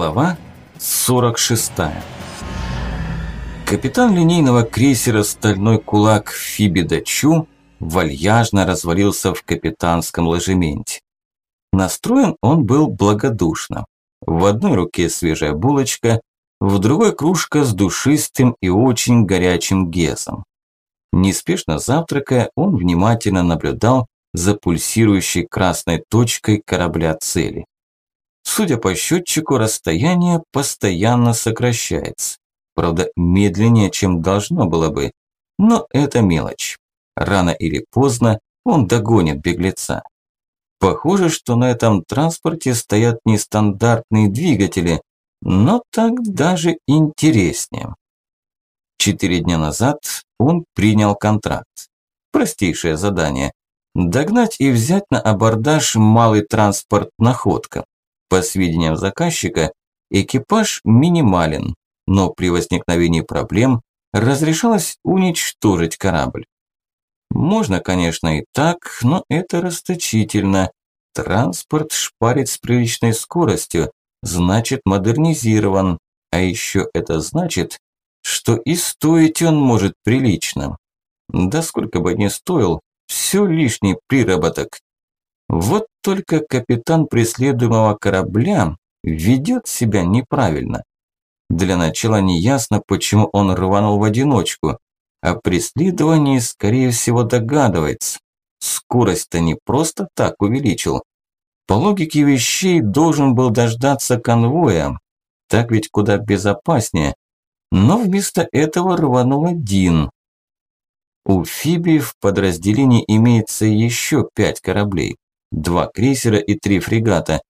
Глава 46 Капитан линейного крейсера «Стальной кулак» Фиби Дачу вальяжно развалился в капитанском ложементе. Настроен он был благодушно. В одной руке свежая булочка, в другой кружка с душистым и очень горячим гезом. Неспешно завтракая, он внимательно наблюдал за пульсирующей красной точкой корабля цели. Судя по счетчику, расстояние постоянно сокращается. Правда, медленнее, чем должно было бы. Но это мелочь. Рано или поздно он догонит беглеца. Похоже, что на этом транспорте стоят нестандартные двигатели, но так даже интереснее. Четыре дня назад он принял контракт. Простейшее задание – догнать и взять на абордаж малый транспорт «Находка». По сведениям заказчика, экипаж минимален, но при возникновении проблем разрешалось уничтожить корабль. Можно, конечно, и так, но это расточительно. Транспорт шпарит с приличной скоростью, значит модернизирован, а еще это значит, что и стоить он может прилично. Да сколько бы ни стоил, все лишний приработок. Вот только капитан преследуемого корабля ведет себя неправильно. Для начала неясно, почему он рванул в одиночку. О преследовании, скорее всего, догадывается. Скорость-то не просто так увеличил. По логике вещей должен был дождаться конвоя. Так ведь куда безопаснее. Но вместо этого рванул один. У Фиби в подразделении имеется еще пять кораблей два крейсера и три фрегата,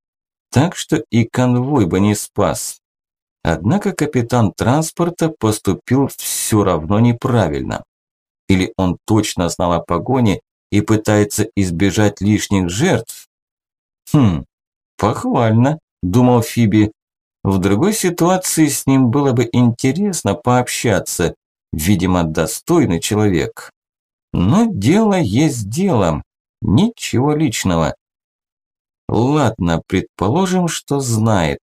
так что и конвой бы не спас. Однако капитан транспорта поступил все равно неправильно. Или он точно знал о погоне и пытается избежать лишних жертв? Хм, похвально, думал Фиби. В другой ситуации с ним было бы интересно пообщаться. Видимо, достойный человек. Но дело есть дело. Ничего личного. Ладно, предположим, что знает.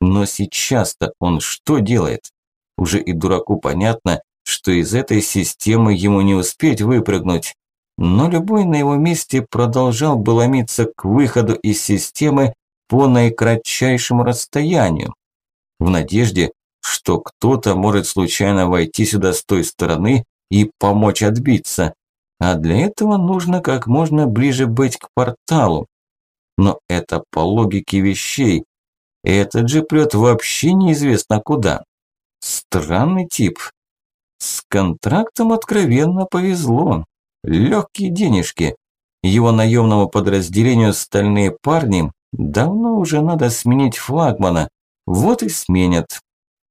Но сейчас-то он что делает? Уже и дураку понятно, что из этой системы ему не успеть выпрыгнуть. Но любой на его месте продолжал бы ломиться к выходу из системы по наикратчайшему расстоянию. В надежде, что кто-то может случайно войти сюда с той стороны и помочь отбиться. А для этого нужно как можно ближе быть к порталу. Но это по логике вещей. Этот же прет вообще неизвестно куда. Странный тип. С контрактом откровенно повезло. Легкие денежки. Его наемному подразделению «Стальные парни» давно уже надо сменить флагмана. Вот и сменят.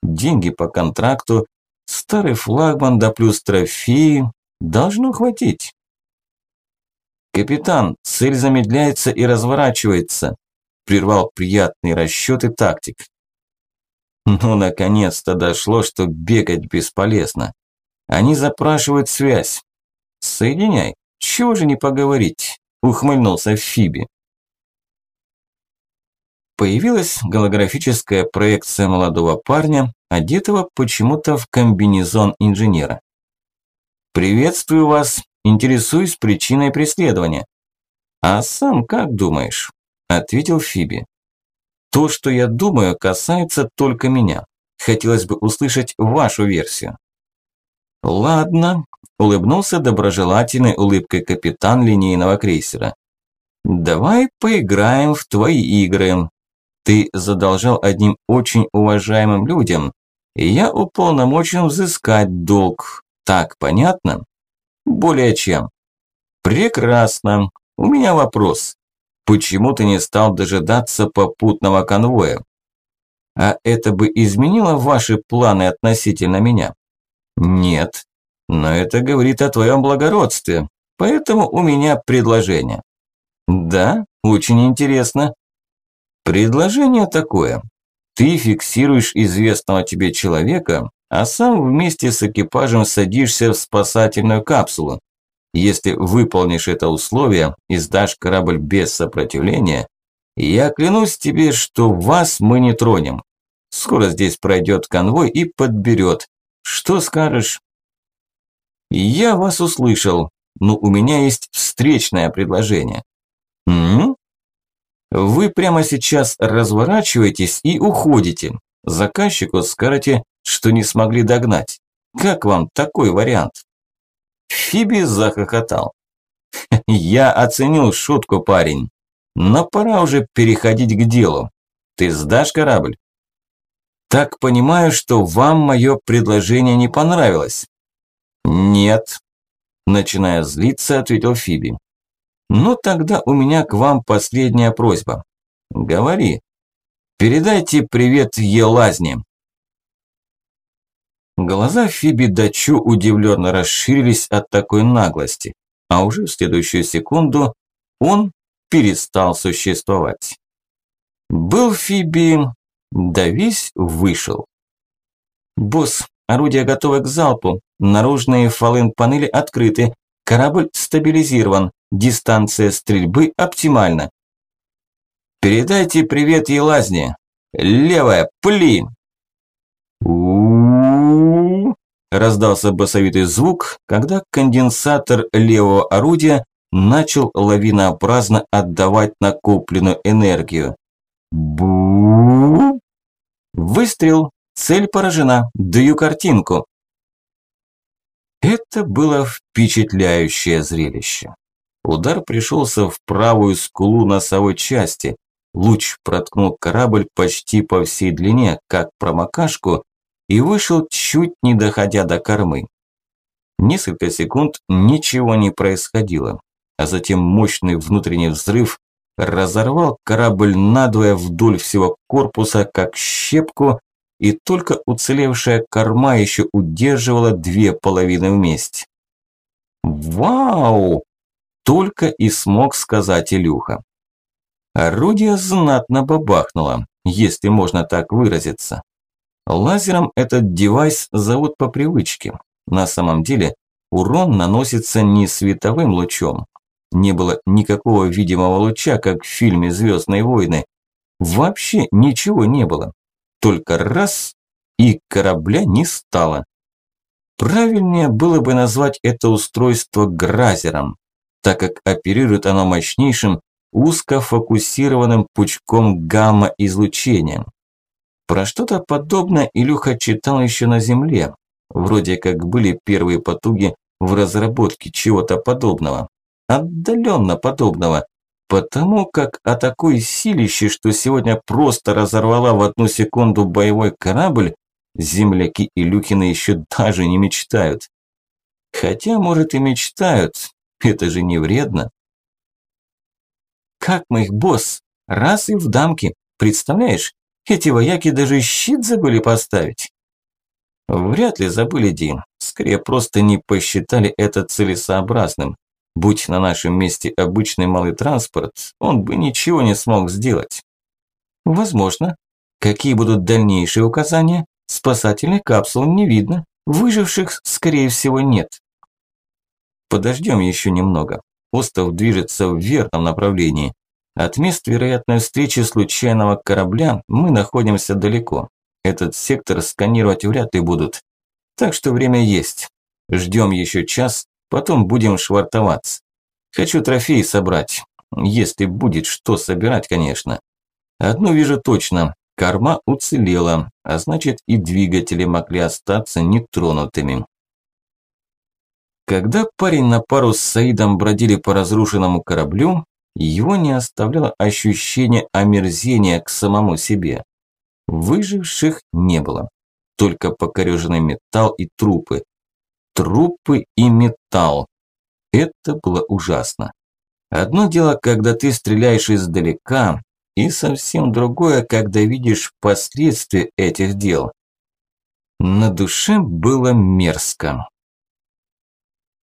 Деньги по контракту, старый флагман да плюс трофеи Должно хватить. «Капитан, цель замедляется и разворачивается», – прервал приятные расчеты тактик. Ну, наконец-то дошло, что бегать бесполезно. Они запрашивают связь. «Соединяй, чего же не поговорить?» – ухмыльнулся Фиби. Появилась голографическая проекция молодого парня, одетого почему-то в комбинезон инженера. «Приветствую вас. Интересуюсь причиной преследования». «А сам как думаешь?» – ответил Фиби. «То, что я думаю, касается только меня. Хотелось бы услышать вашу версию». «Ладно», – улыбнулся доброжелательной улыбкой капитан линейного крейсера. «Давай поиграем в твои игры. Ты задолжал одним очень уважаемым людям, и я уполномочен взыскать долг, так понятно? Более чем. Прекрасно. У меня вопрос. Почему ты не стал дожидаться попутного конвоя? А это бы изменило ваши планы относительно меня? Нет. Но это говорит о твоем благородстве. Поэтому у меня предложение. Да, очень интересно. Предложение такое. Ты фиксируешь известного тебе человека а сам вместе с экипажем садишься в спасательную капсулу. Если выполнишь это условие и сдашь корабль без сопротивления, я клянусь тебе, что вас мы не тронем. Скоро здесь пройдет конвой и подберет. Что скажешь? Я вас услышал, но у меня есть встречное предложение. М? Вы прямо сейчас разворачиваетесь и уходите. Заказчику скажете, что не смогли догнать. Как вам такой вариант? Фиби захохотал. Я оценил шутку, парень. Но пора уже переходить к делу. Ты сдашь корабль? Так понимаю, что вам мое предложение не понравилось. Нет. Начиная злиться, ответил Фиби. Ну тогда у меня к вам последняя просьба. Говори. Передайте привет Елазне. Глаза Фиби Дачу удивленно расширились от такой наглости, а уже в следующую секунду он перестал существовать. Был Фиби, да весь вышел. «Босс, орудия готовы к залпу, наружные фален-панели открыты, корабль стабилизирован, дистанция стрельбы оптимальна». «Передайте привет Елазне! Левая, пли!» Раздался басовитый звук, когда конденсатор левого орудия начал лавинообразно отдавать накопленную энергию. Бу! Выстрел. Цель поражена. Даю картинку. Это было впечатляющее зрелище. Удар пришелся в правую скулу носовой части. Луч проткнул корабль почти по всей длине, как промокашку, и вышел чуть не доходя до кормы. Несколько секунд ничего не происходило, а затем мощный внутренний взрыв разорвал корабль надвое вдоль всего корпуса, как щепку, и только уцелевшая корма еще удерживала две половины вместе. «Вау!» – только и смог сказать Илюха. Орудие знатно бабахнуло, если можно так выразиться. Лазером этот девайс зовут по привычке. На самом деле урон наносится не световым лучом. Не было никакого видимого луча, как в фильме «Звездные войны». Вообще ничего не было. Только раз – и корабля не стало. Правильнее было бы назвать это устройство гразером, так как оперирует оно мощнейшим узкофокусированным пучком гамма-излучения. Про что-то подобное Илюха читал еще на Земле. Вроде как были первые потуги в разработке чего-то подобного. Отдаленно подобного. Потому как о такой силище, что сегодня просто разорвала в одну секунду боевой корабль, земляки Илюхины еще даже не мечтают. Хотя, может, и мечтают. Это же не вредно. Как мы их, босс, раз и в дамке, представляешь? Эти вояки даже щит забыли поставить. Вряд ли забыли, Дин. Скорее, просто не посчитали это целесообразным. Будь на нашем месте обычный малый транспорт, он бы ничего не смог сделать. Возможно. Какие будут дальнейшие указания? Спасательных капсул не видно. Выживших, скорее всего, нет. Подождем еще немного. Остров движется в верном направлении. От мест вероятной встречи случайного корабля мы находимся далеко. Этот сектор сканировать вряд ли будут. Так что время есть. Ждем еще час, потом будем швартоваться. Хочу трофеи собрать. Если будет что собирать, конечно. Одну вижу точно. Корма уцелела, а значит и двигатели могли остаться нетронутыми. Когда парень на пару с Саидом бродили по разрушенному кораблю, его не оставляло ощущение омерзения к самому себе. Выживших не было, только покореженный металл и трупы. Трупы и металл. Это было ужасно. Одно дело, когда ты стреляешь издалека, и совсем другое, когда видишь последствия этих дел. На душе было мерзко.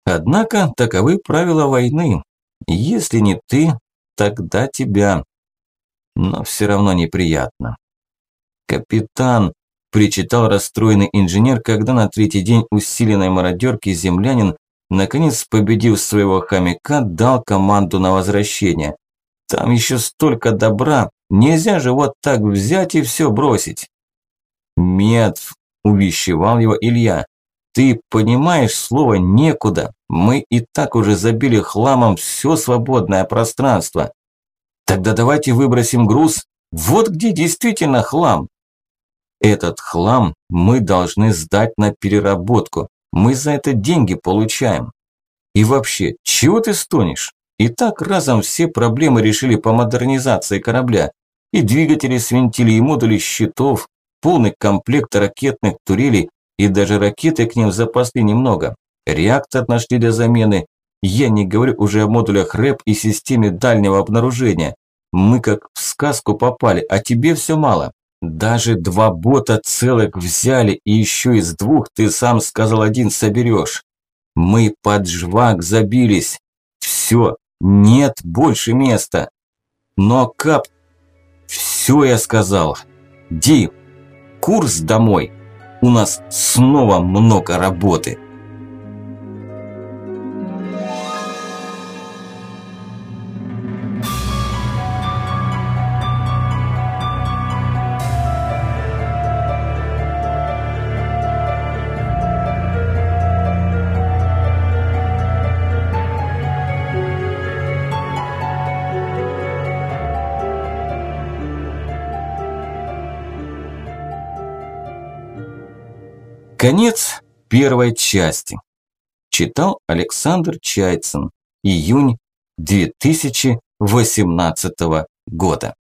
Однако таковы правила войны. Если не ты, тогда тебя. Но все равно неприятно. Капитан, причитал расстроенный инженер, когда на третий день усиленной мародерки землянин, наконец победив своего хомяка, дал команду на возвращение. Там еще столько добра, нельзя же вот так взять и все бросить. «Нет», – увещевал его Илья. «Ты понимаешь слово «некуда»? Мы и так уже забили хламом все свободное пространство. Тогда давайте выбросим груз. Вот где действительно хлам. Этот хлам мы должны сдать на переработку. Мы за это деньги получаем. И вообще, чего ты стонешь? И так разом все проблемы решили по модернизации корабля. И двигатели свинтили, и модули щитов, полный комплект ракетных турелей, и даже ракеты к ним запасли немного. Реактор нашли для замены. Я не говорю уже о модулях РЭП и системе дальнего обнаружения. Мы как в сказку попали, а тебе все мало. Даже два бота целых взяли, и еще из двух ты сам сказал один соберешь. Мы под жвак забились. Все, нет больше места. Но кап... Все я сказал. Ди, курс домой. У нас снова много работы. Конец первой части. Читал Александр Чайцин. Июнь 2018 года.